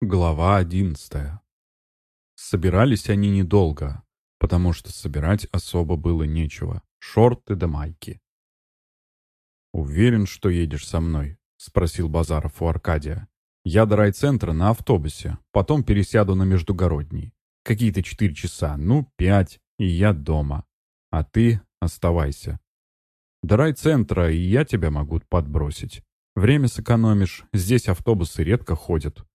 Глава одиннадцатая. Собирались они недолго, потому что собирать особо было нечего. Шорты да майки. «Уверен, что едешь со мной?» — спросил Базаров у Аркадия. «Я до райцентра на автобусе, потом пересяду на Междугородний. Какие-то четыре часа, ну, пять, и я дома. А ты оставайся. До райцентра и я тебя могу подбросить. Время сэкономишь, здесь автобусы редко ходят.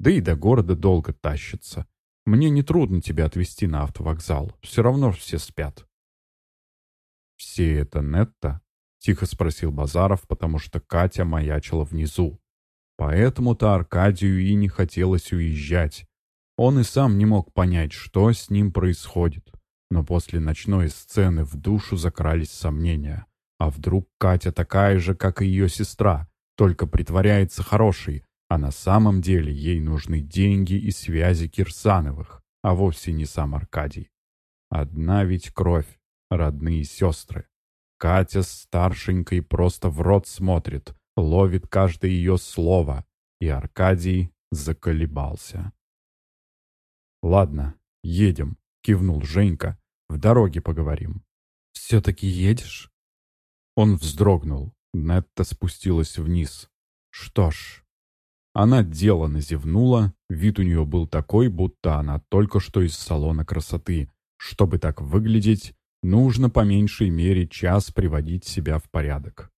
Да и до города долго тащится. Мне нетрудно тебя отвезти на автовокзал. Все равно все спят. «Все это Нетта?» — тихо спросил Базаров, потому что Катя маячила внизу. Поэтому-то Аркадию и не хотелось уезжать. Он и сам не мог понять, что с ним происходит. Но после ночной сцены в душу закрались сомнения. А вдруг Катя такая же, как и ее сестра, только притворяется хорошей, а на самом деле ей нужны деньги и связи Кирсановых, а вовсе не сам Аркадий. Одна ведь кровь, родные сестры. Катя старшенькой просто в рот смотрит, ловит каждое ее слово, и Аркадий заколебался. «Ладно, едем», — кивнул Женька. «В дороге поговорим». «Все-таки едешь?» Он вздрогнул. Нетта спустилась вниз. «Что ж, она делано зевнула, вид у нее был такой, будто она только что из салона красоты. Чтобы так выглядеть, нужно по меньшей мере час приводить себя в порядок.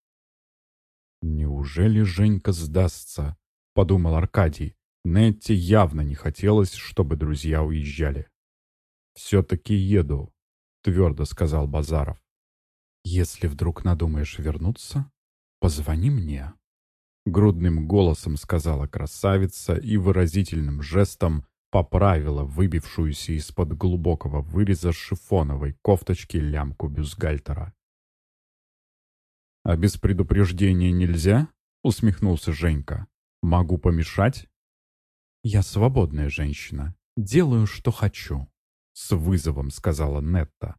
«Неужели Женька сдастся?» — подумал Аркадий. Нетти явно не хотелось, чтобы друзья уезжали. «Все-таки еду», — твердо сказал Базаров. «Если вдруг надумаешь вернуться, позвони мне». Грудным голосом сказала красавица и выразительным жестом поправила выбившуюся из-под глубокого выреза шифоновой кофточки лямку бюстгальтера. «А без предупреждения нельзя?» — усмехнулся Женька. «Могу помешать?» «Я свободная женщина. Делаю, что хочу», — с вызовом сказала Нетта.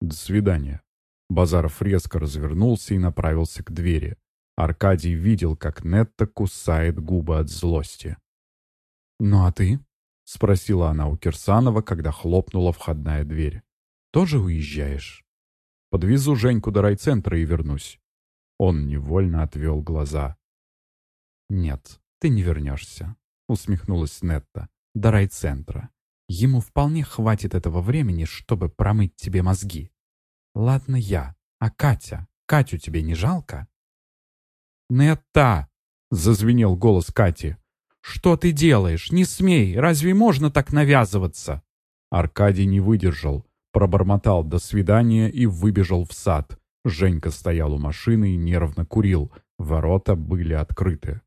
«До свидания». Базаров резко развернулся и направился к двери. Аркадий видел, как Нетта кусает губы от злости. «Ну а ты?» — спросила она у Кирсанова, когда хлопнула входная дверь. «Тоже уезжаешь?» «Подвезу Женьку до райцентра и вернусь». Он невольно отвел глаза. «Нет, ты не вернешься», — усмехнулась Нетта. «До райцентра. Ему вполне хватит этого времени, чтобы промыть тебе мозги. Ладно я, а Катя? Катю тебе не жалко?» «Нетта!» — зазвенел голос Кати. «Что ты делаешь? Не смей! Разве можно так навязываться?» Аркадий не выдержал, пробормотал «до свидания» и выбежал в сад. Женька стоял у машины и нервно курил. Ворота были открыты.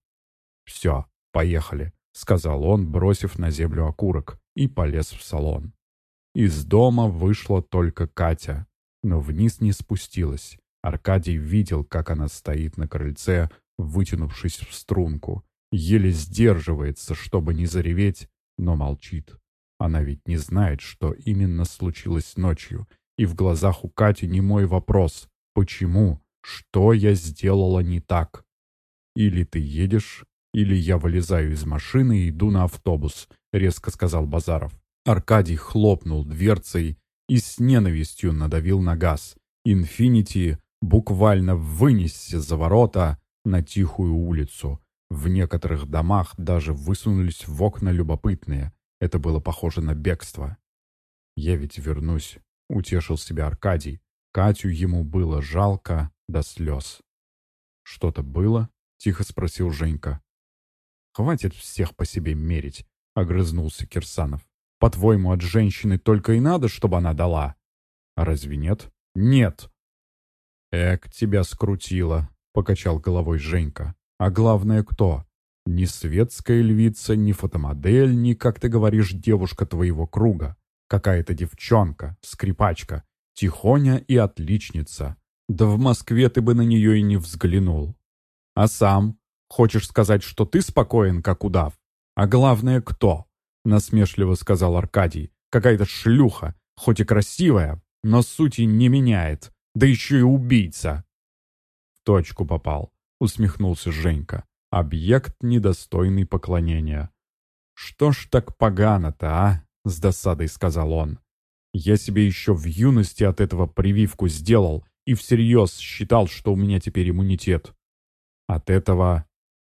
«Все, поехали», — сказал он, бросив на землю окурок, и полез в салон. Из дома вышла только Катя, но вниз не спустилась. Аркадий видел, как она стоит на крыльце, вытянувшись в струнку. Еле сдерживается, чтобы не зареветь, но молчит. Она ведь не знает, что именно случилось ночью. И в глазах у Кати не мой вопрос. Почему? Что я сделала не так? Или ты едешь, или я вылезаю из машины и иду на автобус, резко сказал Базаров. Аркадий хлопнул дверцей и с ненавистью надавил на газ. «Инфинити» буквально вынесся за ворота на тихую улицу. В некоторых домах даже высунулись в окна любопытные. Это было похоже на бегство. «Я ведь вернусь», — утешил себя Аркадий. Катю ему было жалко до слез. «Что-то было?» — тихо спросил Женька. «Хватит всех по себе мерить», — огрызнулся Кирсанов. «По-твоему, от женщины только и надо, чтобы она дала?» «А разве нет?» «Нет!» «Эк, тебя скрутило», — покачал головой Женька. «А главное, кто? Ни светская львица, ни фотомодель, ни, как ты говоришь, девушка твоего круга. Какая-то девчонка, скрипачка, тихоня и отличница. Да в Москве ты бы на нее и не взглянул. А сам? Хочешь сказать, что ты спокоен, как удав? А главное, кто?» — насмешливо сказал Аркадий. «Какая-то шлюха, хоть и красивая, но сути не меняет да еще и убийца!» «В точку попал», — усмехнулся Женька. «Объект, недостойный поклонения». «Что ж так погано-то, а?» — с досадой сказал он. «Я себе еще в юности от этого прививку сделал и всерьез считал, что у меня теперь иммунитет. От этого...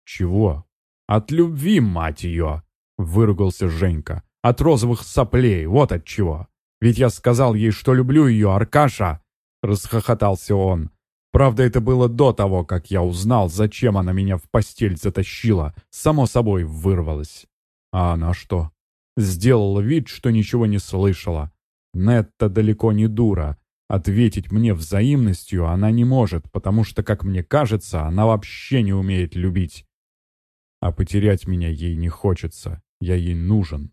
чего? От любви, мать ее!» — выругался Женька. «От розовых соплей, вот от чего. Ведь я сказал ей, что люблю ее, Аркаша!» — расхохотался он. Правда, это было до того, как я узнал, зачем она меня в постель затащила. Само собой вырвалась. А она что? Сделала вид, что ничего не слышала. Нетта далеко не дура. Ответить мне взаимностью она не может, потому что, как мне кажется, она вообще не умеет любить. А потерять меня ей не хочется. Я ей нужен.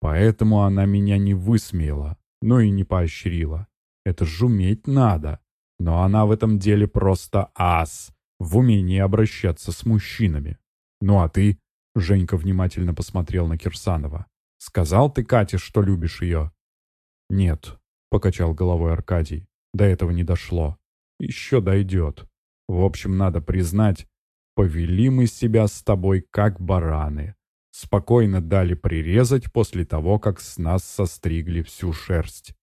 Поэтому она меня не высмеяла, но и не поощрила. Это жуметь надо. Но она в этом деле просто ас, в умении обращаться с мужчинами. Ну а ты, Женька внимательно посмотрел на Кирсанова. Сказал ты Кате, что любишь ее? Нет, покачал головой Аркадий. До этого не дошло. Еще дойдет. В общем, надо признать, повели мы себя с тобой как бараны. Спокойно дали прирезать после того, как с нас состригли всю шерсть.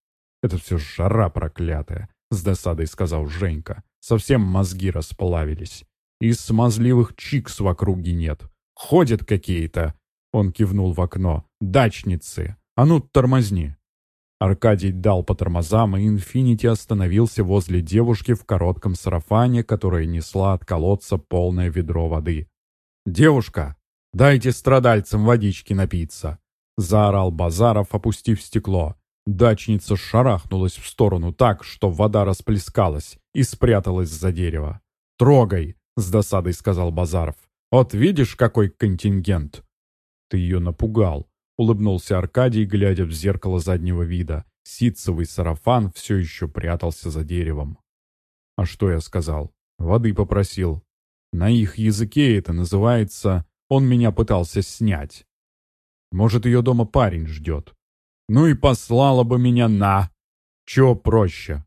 Это все жара проклятая. — с досадой сказал Женька. «Совсем мозги расплавились. И смазливых чикс в округе нет. Ходят какие-то». Он кивнул в окно. «Дачницы! А ну, тормозни!» Аркадий дал по тормозам, и «Инфинити» остановился возле девушки в коротком сарафане, которая несла от колодца полное ведро воды. «Девушка, дайте страдальцам водички напиться!» — заорал Базаров, опустив стекло. Дачница шарахнулась в сторону так, что вода расплескалась и спряталась за дерево. «Трогай!» — с досадой сказал Базаров. «Вот видишь, какой контингент!» «Ты ее напугал!» — улыбнулся Аркадий, глядя в зеркало заднего вида. Ситцевый сарафан все еще прятался за деревом. «А что я сказал?» «Воды попросил. На их языке это называется «он меня пытался снять». Может, ее дома парень ждет. Ну и послала бы меня на... Чего проще?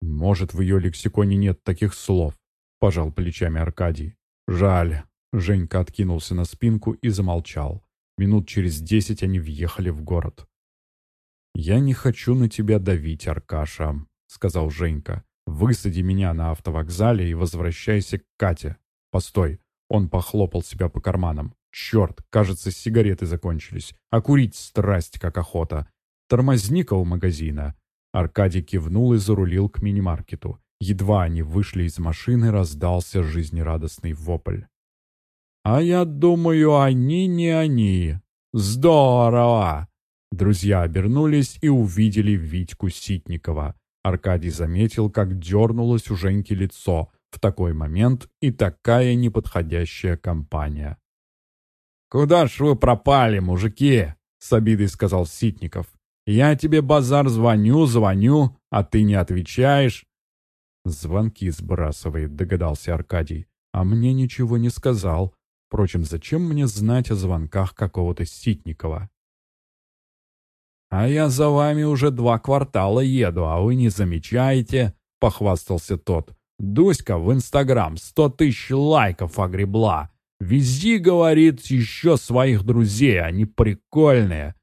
Может, в ее лексиконе нет таких слов, пожал плечами Аркадий. Жаль. Женька откинулся на спинку и замолчал. Минут через десять они въехали в город. «Я не хочу на тебя давить, Аркаша», — сказал Женька. «Высади меня на автовокзале и возвращайся к Кате. Постой». Он похлопал себя по карманам. Черт, кажется, сигареты закончились. А курить страсть, как охота. Тормозни-ка у магазина. Аркадий кивнул и зарулил к мини-маркету. Едва они вышли из машины, раздался жизнерадостный вопль. «А я думаю, они не они. Здорово!» Друзья обернулись и увидели Витьку Ситникова. Аркадий заметил, как дернулось у Женьки лицо. В такой момент и такая неподходящая компания. «Куда ж вы пропали, мужики?» — с обидой сказал Ситников. «Я тебе, базар, звоню, звоню, а ты не отвечаешь». «Звонки сбрасывает», — догадался Аркадий. «А мне ничего не сказал. Впрочем, зачем мне знать о звонках какого-то Ситникова?» «А я за вами уже два квартала еду, а вы не замечаете», — похвастался тот. «Дуська в Инстаграм сто тысяч лайков огребла. Вези, говорит, еще своих друзей, они прикольные.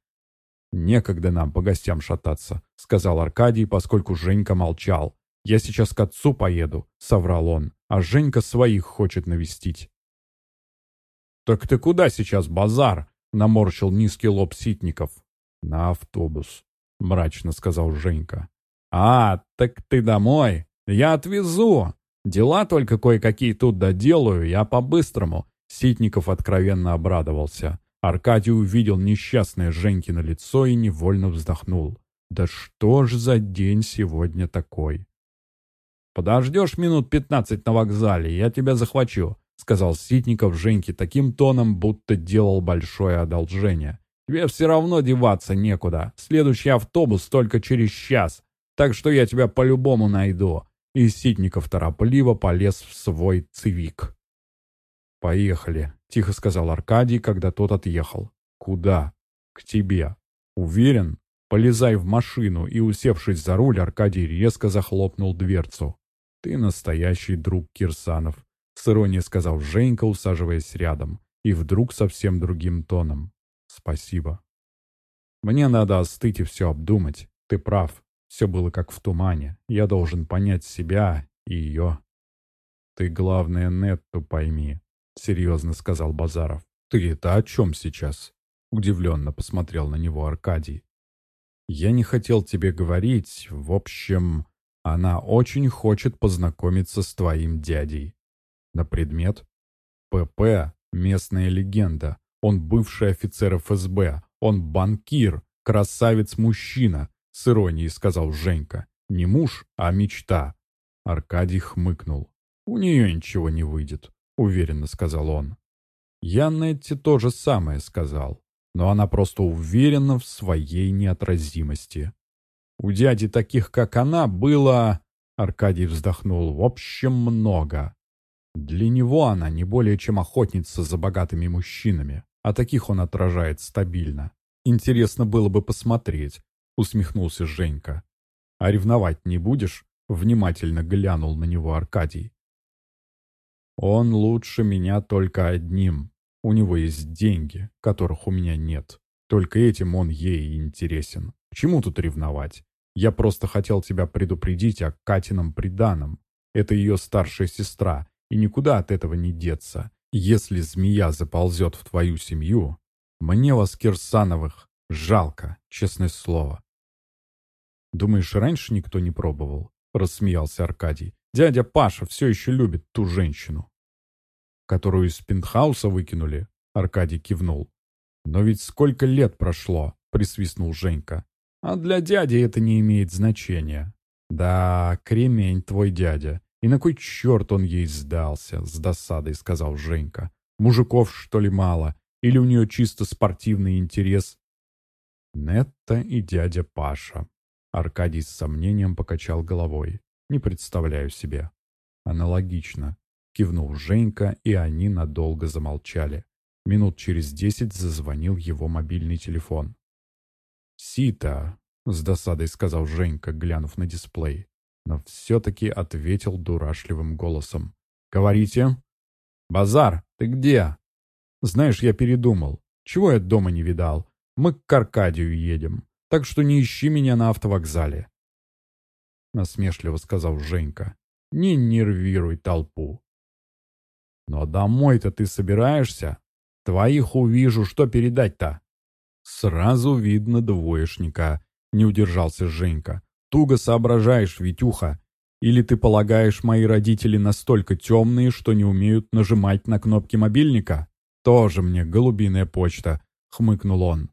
«Некогда нам по гостям шататься», — сказал Аркадий, поскольку Женька молчал. «Я сейчас к отцу поеду», — соврал он, «а Женька своих хочет навестить». «Так ты куда сейчас, базар?» — наморщил низкий лоб Ситников. «На автобус», — мрачно сказал Женька. «А, так ты домой? Я отвезу. Дела только кое-какие тут доделаю, я по-быстрому. Ситников откровенно обрадовался. Аркадий увидел несчастное Женькино лицо и невольно вздохнул. «Да что ж за день сегодня такой?» «Подождешь минут пятнадцать на вокзале, я тебя захвачу», — сказал Ситников Женьке таким тоном, будто делал большое одолжение. «Тебе все равно деваться некуда. Следующий автобус только через час, так что я тебя по-любому найду». И Ситников торопливо полез в свой цивик. «Поехали», — тихо сказал Аркадий, когда тот отъехал. «Куда?» «К тебе». «Уверен?» «Полезай в машину», и, усевшись за руль, Аркадий резко захлопнул дверцу. «Ты настоящий друг Кирсанов», — с иронией сказал Женька, усаживаясь рядом, и вдруг совсем другим тоном. Спасибо. Мне надо остыть и все обдумать. Ты прав. Все было как в тумане. Я должен понять себя и ее. Ты, главное, Нетту пойми, — серьезно сказал Базаров. Ты это о чем сейчас? Удивленно посмотрел на него Аркадий. Я не хотел тебе говорить. В общем, она очень хочет познакомиться с твоим дядей. На предмет? ПП — местная легенда. Он бывший офицер ФСБ. Он банкир, красавец-мужчина, с иронией сказал Женька. Не муж, а мечта. Аркадий хмыкнул. У нее ничего не выйдет, уверенно сказал он. Я Нетти то же самое сказал, но она просто уверена в своей неотразимости. У дяди таких, как она, было... Аркадий вздохнул. В общем, много. Для него она не более чем охотница за богатыми мужчинами, а таких он отражает стабильно. Интересно было бы посмотреть, усмехнулся Женька. А ревновать не будешь? Внимательно глянул на него Аркадий. Он лучше меня только одним. У него есть деньги, которых у меня нет. Только этим он ей интересен. К чему тут ревновать? Я просто хотел тебя предупредить о Катином приданом. Это ее старшая сестра, и никуда от этого не деться. Если змея заползет в твою семью, мне вас, Кирсановых, жалко, честное слово. Думаешь, раньше никто не пробовал? Рассмеялся Аркадий. Дядя Паша все еще любит ту женщину. Которую из пентхауса выкинули? Аркадий кивнул. Но ведь сколько лет прошло, присвистнул Женька. А для дяди это не имеет значения. Да, кремень твой дядя. И на кой черт он ей сдался, с досадой сказал Женька. Мужиков, что ли, мало? Или у нее чисто спортивный интерес? Нетта и дядя Паша. Аркадий с сомнением покачал головой. Не представляю себе. Аналогично. Кивнул Женька, и они надолго замолчали. Минут через десять зазвонил его мобильный телефон. «Сита», — с досадой сказал Женька, глянув на дисплей но все-таки ответил дурашливым голосом. «Говорите?» «Базар, ты где?» «Знаешь, я передумал. Чего я дома не видал? Мы к Аркадию едем, так что не ищи меня на автовокзале». Насмешливо сказал Женька. «Не нервируй толпу». «Но домой-то ты собираешься? Твоих увижу, что передать-то?» «Сразу видно двоечника», — не удержался Женька. Туго соображаешь, Витюха. Или ты полагаешь, мои родители настолько темные, что не умеют нажимать на кнопки мобильника? Тоже мне голубиная почта, хмыкнул он.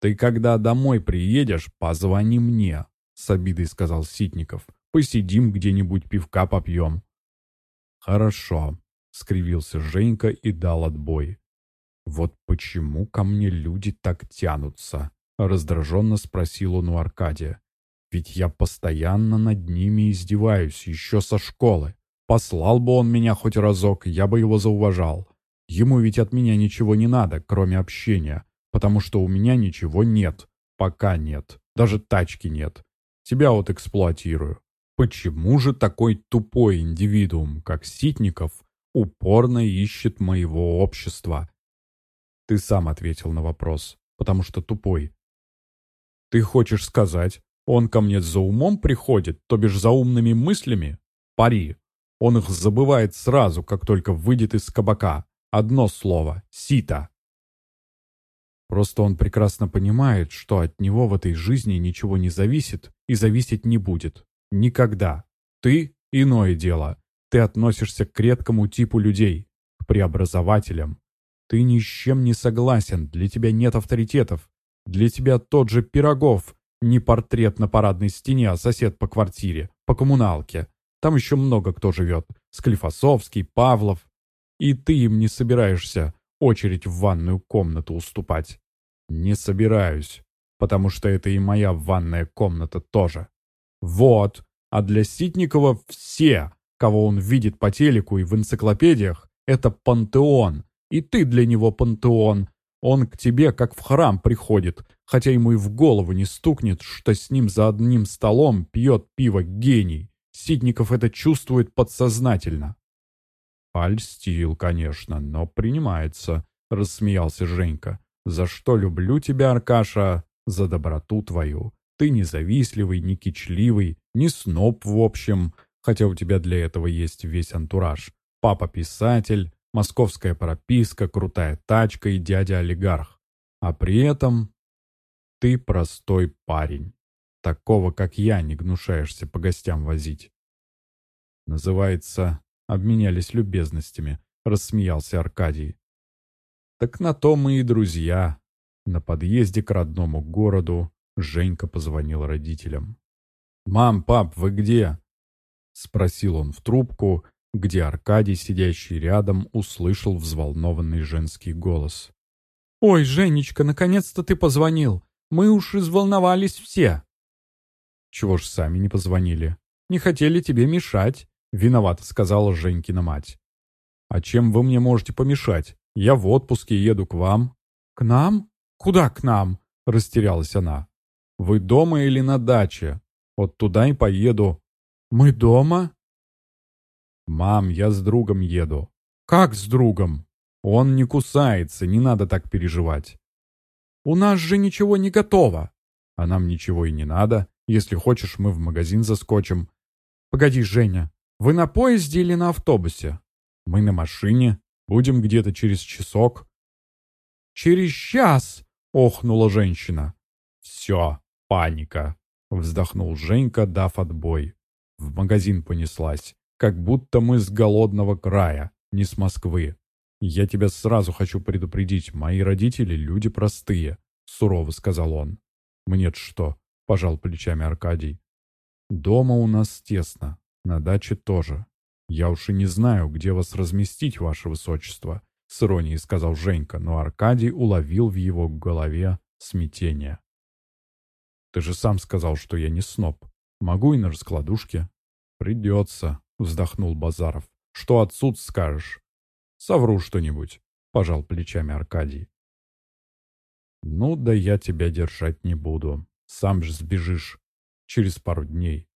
Ты когда домой приедешь, позвони мне, с обидой сказал Ситников. Посидим где-нибудь, пивка попьем. Хорошо, скривился Женька и дал отбой. Вот почему ко мне люди так тянутся? Раздраженно спросил он у Аркадия. «Ведь я постоянно над ними издеваюсь, еще со школы. Послал бы он меня хоть разок, я бы его зауважал. Ему ведь от меня ничего не надо, кроме общения, потому что у меня ничего нет. Пока нет. Даже тачки нет. Тебя вот эксплуатирую. Почему же такой тупой индивидуум, как Ситников, упорно ищет моего общества? Ты сам ответил на вопрос, потому что тупой. Ты хочешь сказать, он ко мне за умом приходит, то бишь за умными мыслями? Пари. Он их забывает сразу, как только выйдет из кабака. Одно слово — сито. Просто он прекрасно понимает, что от него в этой жизни ничего не зависит и зависеть не будет. Никогда. Ты — иное дело. Ты относишься к редкому типу людей, к преобразователям. Ты ни с чем не согласен, для тебя нет авторитетов, для тебя тот же Пирогов, не портрет на парадной стене, а сосед по квартире, по коммуналке. Там еще много кто живет. Склифосовский, Павлов. И ты им не собираешься очередь в ванную комнату уступать. Не собираюсь, потому что это и моя ванная комната тоже. Вот, а для Ситникова все, кого он видит по телеку и в энциклопедиях, это пантеон. И ты для него пантеон, он к тебе как в храм приходит, хотя ему и в голову не стукнет, что с ним за одним столом пьет пиво гений. Ситников это чувствует подсознательно. Альстил, конечно, но принимается, — рассмеялся Женька. «За что люблю тебя, Аркаша? За доброту твою. Ты не завистливый, не кичливый, не сноб в общем, хотя у тебя для этого есть весь антураж. Папа писатель, московская прописка, крутая тачка и дядя-олигарх. А при этом ты простой парень. Такого, как я, не гнушаешься по гостям возить. Называется «обменялись любезностями», — рассмеялся Аркадий. Так на то мы и друзья. На подъезде к родному городу Женька позвонил родителям. «Мам, пап, вы где?» — спросил он в трубку, где Аркадий, сидящий рядом, услышал взволнованный женский голос. «Ой, Женечка, наконец-то ты позвонил. Мы уж изволновались все». «Чего ж сами не позвонили? Не хотели тебе мешать», — виновата сказала Женькина мать. «А чем вы мне можете помешать? Я в отпуске еду к вам». «К нам? Куда к нам?» — растерялась она. «Вы дома или на даче? Вот туда и поеду». «Мы дома?» «Мам, я с другом еду». «Как с другом?» «Он не кусается, не надо так переживать». «У нас же ничего не готово». «А нам ничего и не надо. Если хочешь, мы в магазин заскочим». «Погоди, Женя, вы на поезде или на автобусе?» «Мы на машине. Будем где-то через часок». «Через час!» — охнула женщина. «Все, паника!» — вздохнул Женька, дав отбой. В магазин понеслась. Как будто мы с голодного края, не с Москвы. Я тебя сразу хочу предупредить, мои родители люди простые, сурово сказал он. Мне-то что? Пожал плечами Аркадий. Дома у нас тесно, на даче тоже. Я уж и не знаю, где вас разместить, ваше высочество, с иронией сказал Женька, но Аркадий уловил в его голове смятение. Ты же сам сказал, что я не сноб. Могу и на раскладушке. Придется, вздохнул Базаров. «Что отсюда скажешь?» «Совру что-нибудь», — пожал плечами Аркадий. «Ну да я тебя держать не буду. Сам же сбежишь через пару дней».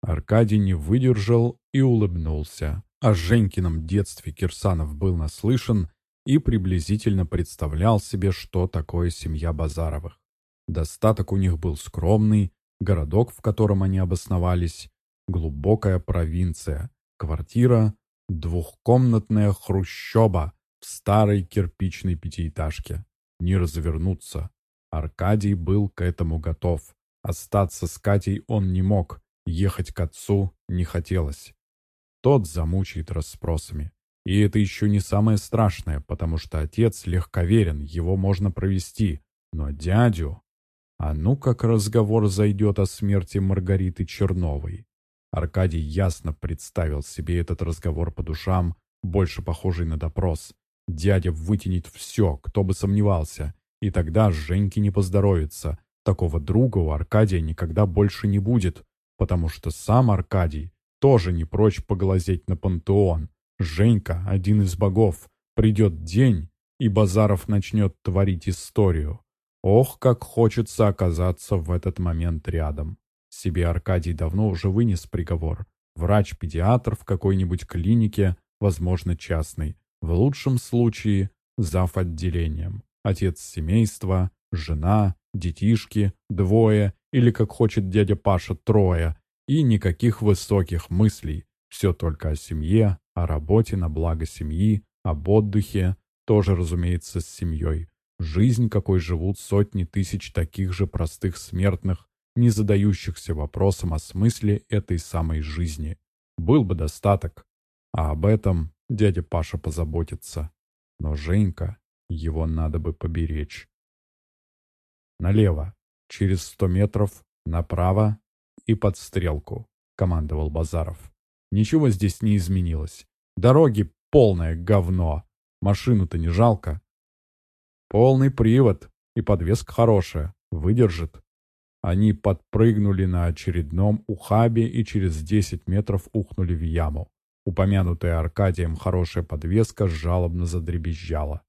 Аркадий не выдержал и улыбнулся. О Женькином детстве Кирсанов был наслышан и приблизительно представлял себе, что такое семья Базаровых. Достаток у них был скромный, городок, в котором они обосновались, Глубокая провинция. Квартира – двухкомнатная хрущоба в старой кирпичной пятиэтажке. Не развернуться. Аркадий был к этому готов. Остаться с Катей он не мог. Ехать к отцу не хотелось. Тот замучает расспросами. И это еще не самое страшное, потому что отец легковерен, его можно провести. Но дядю... А ну как разговор зайдет о смерти Маргариты Черновой. Аркадий ясно представил себе этот разговор по душам, больше похожий на допрос. Дядя вытянет все, кто бы сомневался, и тогда Женьке не поздоровится. Такого друга у Аркадия никогда больше не будет, потому что сам Аркадий тоже не прочь поглазеть на пантеон. Женька — один из богов. Придет день, и Базаров начнет творить историю. Ох, как хочется оказаться в этот момент рядом. Себе Аркадий давно уже вынес приговор. Врач-педиатр в какой-нибудь клинике, возможно, частной. В лучшем случае зав. отделением. Отец семейства, жена, детишки, двое, или, как хочет дядя Паша, трое. И никаких высоких мыслей. Все только о семье, о работе на благо семьи, об отдыхе, тоже, разумеется, с семьей. Жизнь, какой живут сотни тысяч таких же простых смертных, не задающихся вопросом о смысле этой самой жизни. Был бы достаток, а об этом дядя Паша позаботится. Но Женька, его надо бы поберечь. Налево, через сто метров, направо и под стрелку, командовал Базаров. Ничего здесь не изменилось. Дороги полное говно. Машину-то не жалко. Полный привод и подвеска хорошая, выдержит. Они подпрыгнули на очередном ухабе и через 10 метров ухнули в яму. Упомянутая Аркадием хорошая подвеска жалобно задребезжала.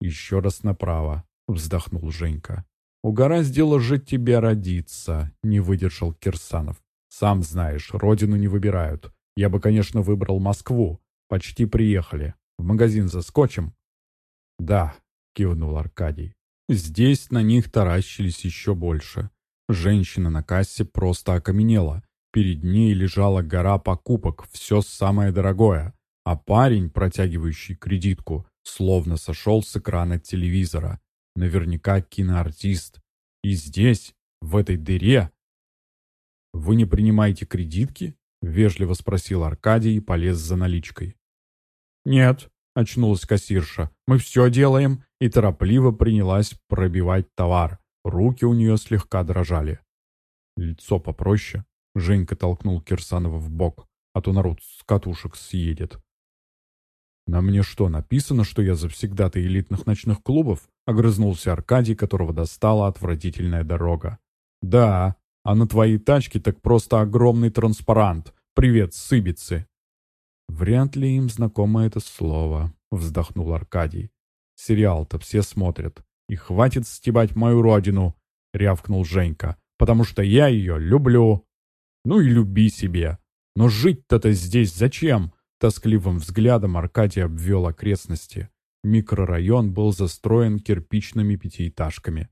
«Еще раз направо», — вздохнул Женька. «Угораздило же тебя родиться», — не выдержал Кирсанов. «Сам знаешь, родину не выбирают. Я бы, конечно, выбрал Москву. Почти приехали. В магазин заскочим?» «Да», — кивнул Аркадий. Здесь на них таращились еще больше. Женщина на кассе просто окаменела. Перед ней лежала гора покупок, все самое дорогое. А парень, протягивающий кредитку, словно сошел с экрана телевизора. Наверняка киноартист. И здесь, в этой дыре... «Вы не принимаете кредитки?» — вежливо спросил Аркадий и полез за наличкой. «Нет», — очнулась кассирша, — «мы все делаем», и торопливо принялась пробивать товар. Руки у нее слегка дрожали. «Лицо попроще», — Женька толкнул Кирсанова в бок, а то народ с катушек съедет. «На мне что, написано, что я завсегдатый элитных ночных клубов?» — огрызнулся Аркадий, которого достала отвратительная дорога. «Да, а на твоей тачке так просто огромный транспарант. Привет, сыбицы!» «Вряд ли им знакомо это слово», — вздохнул Аркадий. «Сериал-то все смотрят. И хватит стебать мою родину», — рявкнул Женька, «потому что я ее люблю». «Ну и люби себе. Но жить-то-то здесь зачем?» Тоскливым взглядом Аркадий обвел окрестности. Микрорайон был застроен кирпичными пятиэтажками.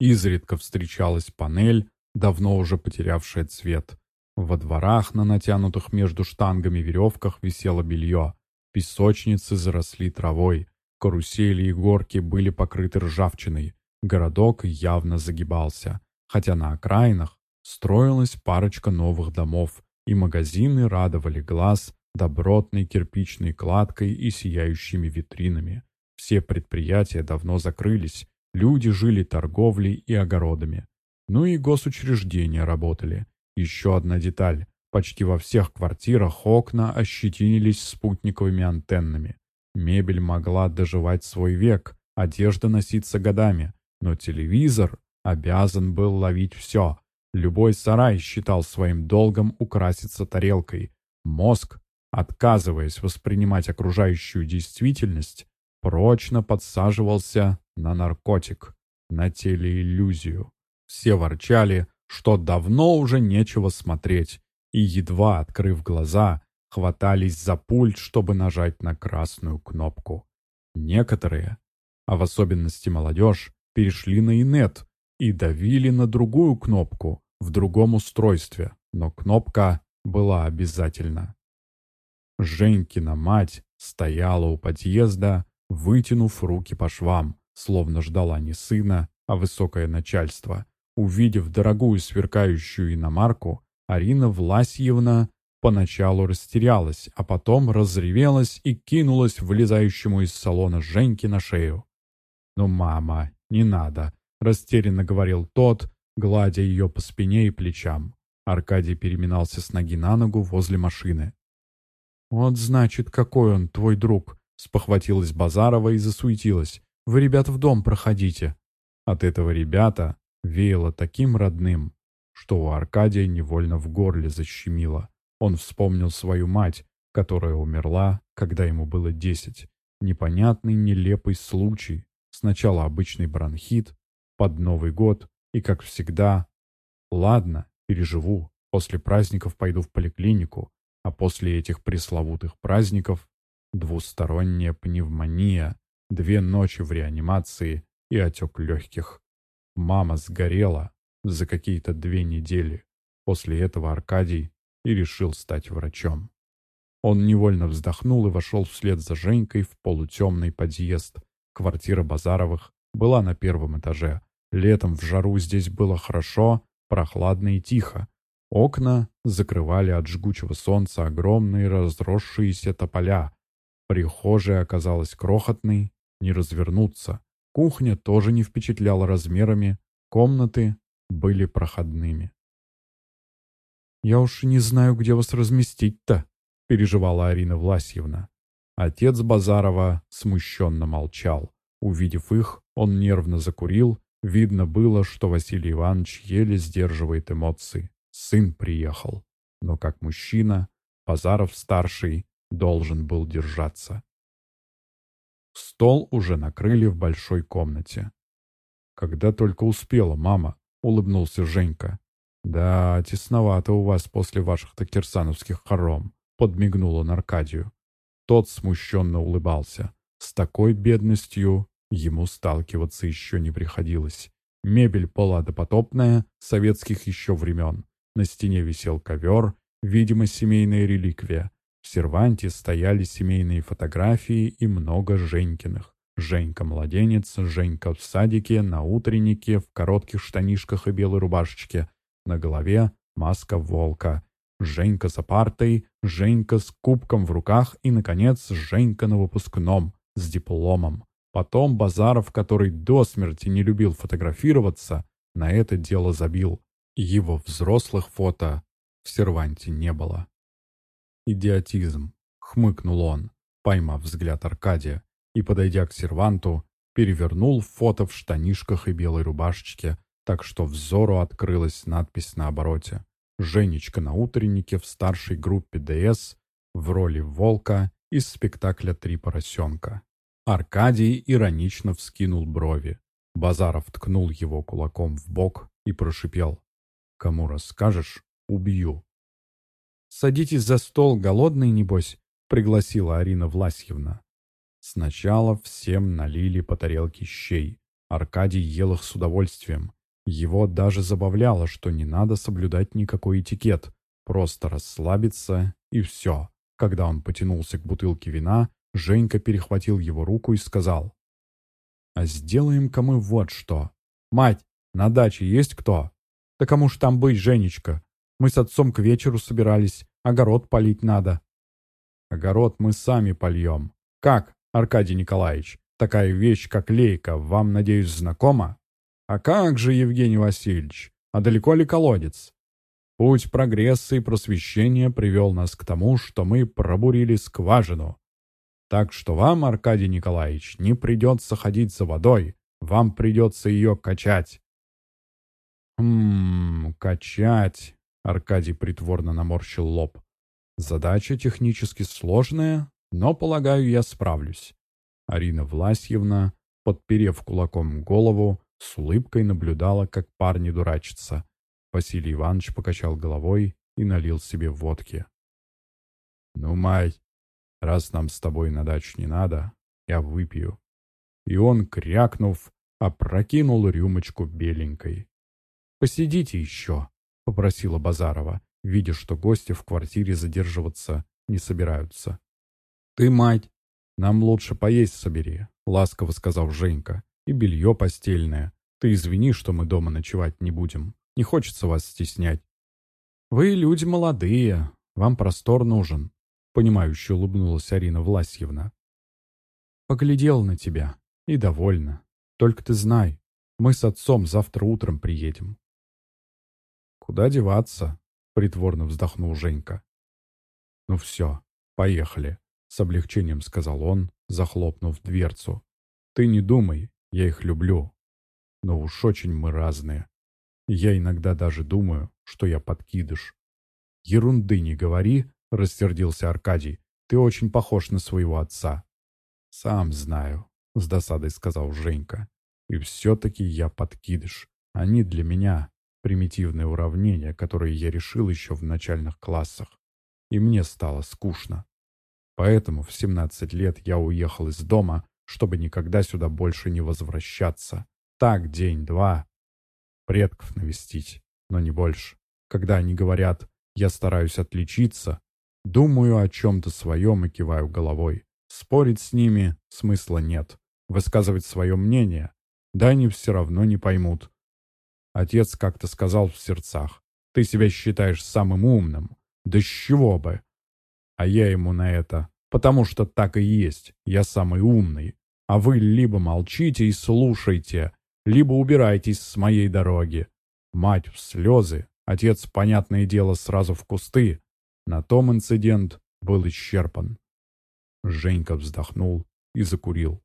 Изредка встречалась панель, давно уже потерявшая цвет. Во дворах на натянутых между штангами веревках висело белье. Песочницы заросли травой. Карусели и горки были покрыты ржавчиной. Городок явно загибался. Хотя на окраинах строилась парочка новых домов, и магазины радовали глаз добротной кирпичной кладкой и сияющими витринами. Все предприятия давно закрылись, люди жили торговлей и огородами. Ну и госучреждения работали. Еще одна деталь. Почти во всех квартирах окна ощетинились спутниковыми антеннами. Мебель могла доживать свой век, одежда носиться годами, но телевизор обязан был ловить все. Любой сарай считал своим долгом украситься тарелкой. Мозг, отказываясь воспринимать окружающую действительность, прочно подсаживался на наркотик, на телеиллюзию. Все ворчали, что давно уже нечего смотреть, и, едва открыв глаза, хватались за пульт, чтобы нажать на красную кнопку. Некоторые, а в особенности молодежь, перешли на инет и давили на другую кнопку в другом устройстве, но кнопка была обязательна. Женькина мать стояла у подъезда, вытянув руки по швам, словно ждала не сына, а высокое начальство. Увидев дорогую сверкающую иномарку, Арина Власьевна поначалу растерялась, а потом разревелась и кинулась вылезающему из салона Женьки на шею. «Ну, мама, не надо», — растерянно говорил тот, гладя ее по спине и плечам. Аркадий переминался с ноги на ногу возле машины. «Вот значит, какой он, твой друг!» — спохватилась Базарова и засуетилась. «Вы, ребята, в дом проходите». От этого ребята веяло таким родным, что у Аркадия невольно в горле защемило. Он вспомнил свою мать, которая умерла, когда ему было десять. Непонятный, нелепый случай. Сначала обычный бронхит, под Новый год, и, как всегда, ладно, переживу, после праздников пойду в поликлинику, а после этих пресловутых праздников двусторонняя пневмония, две ночи в реанимации и отек легких. Мама сгорела за какие-то две недели. После этого Аркадий и решил стать врачом. Он невольно вздохнул и вошел вслед за Женькой в полутемный подъезд. Квартира Базаровых была на первом этаже. Летом в жару здесь было хорошо, прохладно и тихо. Окна закрывали от жгучего солнца огромные разросшиеся тополя. Прихожая оказалась крохотной, не развернуться. Кухня тоже не впечатляла размерами, комнаты были проходными. «Я уж не знаю, где вас разместить-то», — переживала Арина Власьевна. Отец Базарова смущенно молчал. Увидев их, он нервно закурил. Видно было, что Василий Иванович еле сдерживает эмоции. Сын приехал. Но как мужчина, Базаров-старший должен был держаться. Стол уже накрыли в большой комнате. «Когда только успела, мама», — улыбнулся Женька. «Да, тесновато у вас после ваших-то кирсановских хором», — подмигнул он Аркадию. Тот смущенно улыбался. С такой бедностью ему сталкиваться еще не приходилось. Мебель была допотопная, советских еще времен. На стене висел ковер, видимо, семейная реликвия. В серванте стояли семейные фотографии и много Женькиных. Женька-младенец, Женька в садике, на утреннике, в коротких штанишках и белой рубашечке. На голове маска волка. Женька за партой, Женька с кубком в руках и, наконец, Женька на выпускном, с дипломом. Потом Базаров, который до смерти не любил фотографироваться, на это дело забил. Его взрослых фото в серванте не было. «Идиотизм», — хмыкнул он, поймав взгляд Аркадия, и, подойдя к серванту, перевернул фото в штанишках и белой рубашечке, так что взору открылась надпись на обороте. Женечка на утреннике в старшей группе ДС в роли волка из спектакля «Три поросенка». Аркадий иронично вскинул брови. Базаров ткнул его кулаком в бок и прошипел. «Кому расскажешь, убью». «Садитесь за стол, голодный, небось», — пригласила Арина Власьевна. Сначала всем налили по тарелке щей. Аркадий ел их с удовольствием. Его даже забавляло, что не надо соблюдать никакой этикет. Просто расслабиться и все. Когда он потянулся к бутылке вина, Женька перехватил его руку и сказал. «А сделаем-ка мы вот что. Мать, на даче есть кто?» «Да кому ж там быть, Женечка? Мы с отцом к вечеру собирались. Огород полить надо». «Огород мы сами польем. Как, Аркадий Николаевич, такая вещь, как лейка, вам, надеюсь, знакома?» «А как же, Евгений Васильевич? А далеко ли колодец?» Путь прогресса и просвещения привел нас к тому, что мы пробурили скважину. Так что вам, Аркадий Николаевич, не придется ходить за водой, вам придется ее качать. «Хм, качать», — Аркадий притворно наморщил лоб. «Задача технически сложная, но, полагаю, я справлюсь». Арина Власьевна, подперев кулаком голову, с улыбкой наблюдала, как парни дурачатся. Василий Иванович покачал головой и налил себе водки. «Ну, мать, Раз нам с тобой на дачу не надо, я выпью». И он, крякнув, опрокинул рюмочку беленькой. «Посидите еще», — попросила Базарова, видя, что гости в квартире задерживаться не собираются. «Ты, мать, нам лучше поесть собери», — ласково сказал Женька. «И белье постельное. Ты извини, что мы дома ночевать не будем. Не хочется вас стеснять». «Вы люди молодые, вам простор нужен. — понимающе улыбнулась Арина Власьевна. «Поглядел на тебя. И довольна. Только ты знай, мы с отцом завтра утром приедем». «Куда деваться?» — притворно вздохнул Женька. «Ну все, поехали», — с облегчением сказал он, захлопнув дверцу. «Ты не думай, я их люблю. Но уж очень мы разные. Я иногда даже думаю, что я подкидыш. Ерунды не говори, — рассердился Аркадий. «Ты очень похож на своего отца». «Сам знаю», — с досадой сказал Женька. «И все-таки я подкидыш. Они для меня примитивные уравнения, которые я решил еще в начальных классах. И мне стало скучно. Поэтому в 17 лет я уехал из дома, чтобы никогда сюда больше не возвращаться. Так день-два. Предков навестить, но не больше. Когда они говорят «я стараюсь отличиться», Думаю о чем-то своем и киваю головой. Спорить с ними смысла нет. Высказывать свое мнение, да они все равно не поймут. Отец как-то сказал в сердцах, «Ты себя считаешь самым умным. Да с чего бы?» А я ему на это, «Потому что так и есть, я самый умный. А вы либо молчите и слушайте, либо убирайтесь с моей дороги». Мать в слезы, отец, понятное дело, сразу в кусты, на том инцидент был исчерпан. Женька вздохнул и закурил.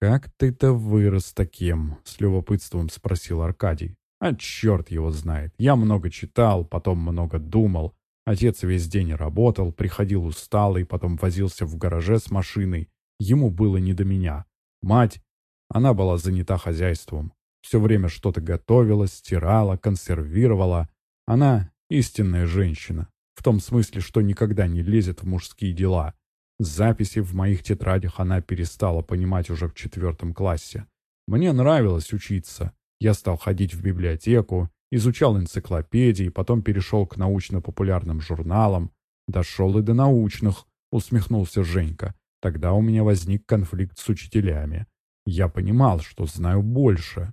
«Как ты-то вырос таким?» — с любопытством спросил Аркадий. «А черт его знает. Я много читал, потом много думал. Отец весь день работал, приходил усталый, потом возился в гараже с машиной. Ему было не до меня. Мать, она была занята хозяйством. Все время что-то готовила, стирала, консервировала. Она Истинная женщина. В том смысле, что никогда не лезет в мужские дела. Записи в моих тетрадях она перестала понимать уже в четвертом классе. Мне нравилось учиться. Я стал ходить в библиотеку, изучал энциклопедии, потом перешел к научно-популярным журналам. Дошел и до научных, усмехнулся Женька. Тогда у меня возник конфликт с учителями. Я понимал, что знаю больше.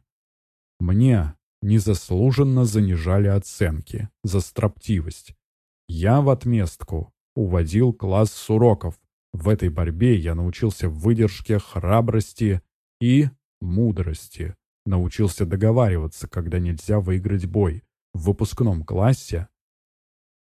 Мне незаслуженно занижали оценки за строптивость. Я в отместку уводил класс с уроков. В этой борьбе я научился выдержке, храбрости и мудрости. Научился договариваться, когда нельзя выиграть бой. В выпускном классе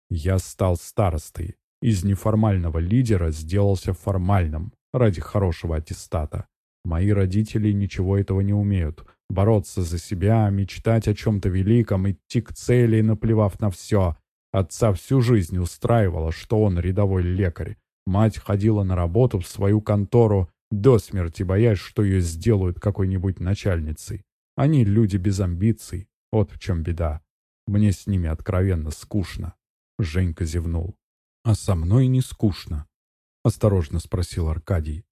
я стал старостой. Из неформального лидера сделался формальным ради хорошего аттестата. Мои родители ничего этого не умеют. Бороться за себя, мечтать о чем-то великом, идти к цели, наплевав на все. Отца всю жизнь устраивало, что он рядовой лекарь. Мать ходила на работу в свою контору, до смерти боясь, что ее сделают какой-нибудь начальницей. Они люди без амбиций. Вот в чем беда. Мне с ними откровенно скучно. Женька зевнул. «А со мной не скучно?» — осторожно спросил Аркадий.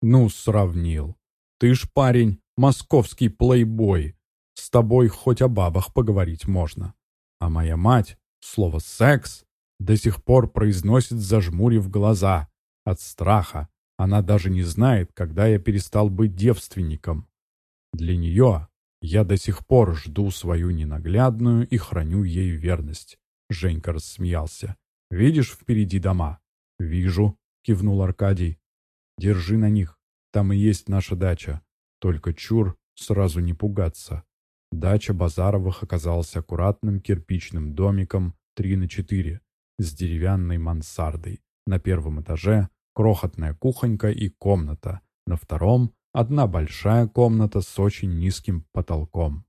«Ну, сравнил. Ты ж, парень, московский плейбой. С тобой хоть о бабах поговорить можно. А моя мать слово «секс» до сих пор произносит, зажмурив глаза. От страха. Она даже не знает, когда я перестал быть девственником. Для нее я до сих пор жду свою ненаглядную и храню ей верность. Женька рассмеялся. «Видишь впереди дома?» «Вижу», — кивнул Аркадий. «Держи на них. Там и есть наша дача. Только чур сразу не пугаться. Дача Базаровых оказалась аккуратным кирпичным домиком 3 на 4 с деревянной мансардой. На первом этаже крохотная кухонька и комната. На втором – одна большая комната с очень низким потолком.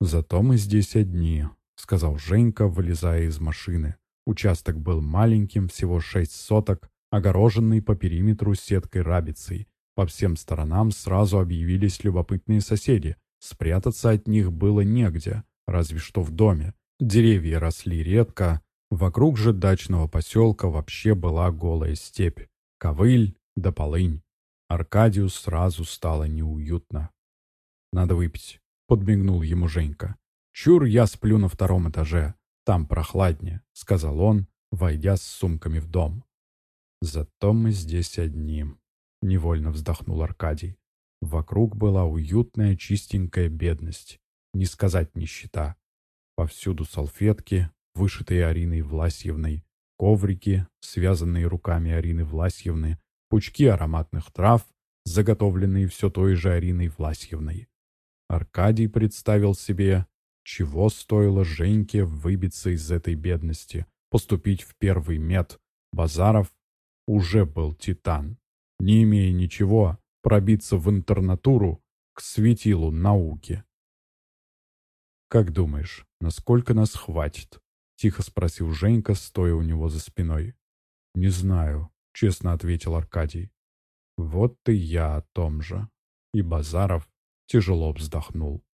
«Зато мы здесь одни», — сказал Женька, вылезая из машины. Участок был маленьким, всего шесть соток, огороженный по периметру сеткой рабицей. По всем сторонам сразу объявились любопытные соседи. Спрятаться от них было негде, разве что в доме. Деревья росли редко. Вокруг же дачного поселка вообще была голая степь. Ковыль да полынь. Аркадию сразу стало неуютно. «Надо выпить», — подмигнул ему Женька. «Чур, я сплю на втором этаже. Там прохладнее», — сказал он, войдя с сумками в дом. «Зато мы здесь одни», — невольно вздохнул Аркадий. Вокруг была уютная чистенькая бедность, не сказать нищета. Повсюду салфетки, вышитые Ариной Власьевной, коврики, связанные руками Арины Власьевны, пучки ароматных трав, заготовленные все той же Ариной Власьевной. Аркадий представил себе, чего стоило Женьке выбиться из этой бедности, поступить в первый мед. Базаров уже был титан. Не имея ничего, пробиться в интернатуру к светилу науки. «Как думаешь, насколько нас хватит?» — тихо спросил Женька, стоя у него за спиной. «Не знаю», — честно ответил Аркадий. «Вот и я о том же». И Базаров тяжело вздохнул.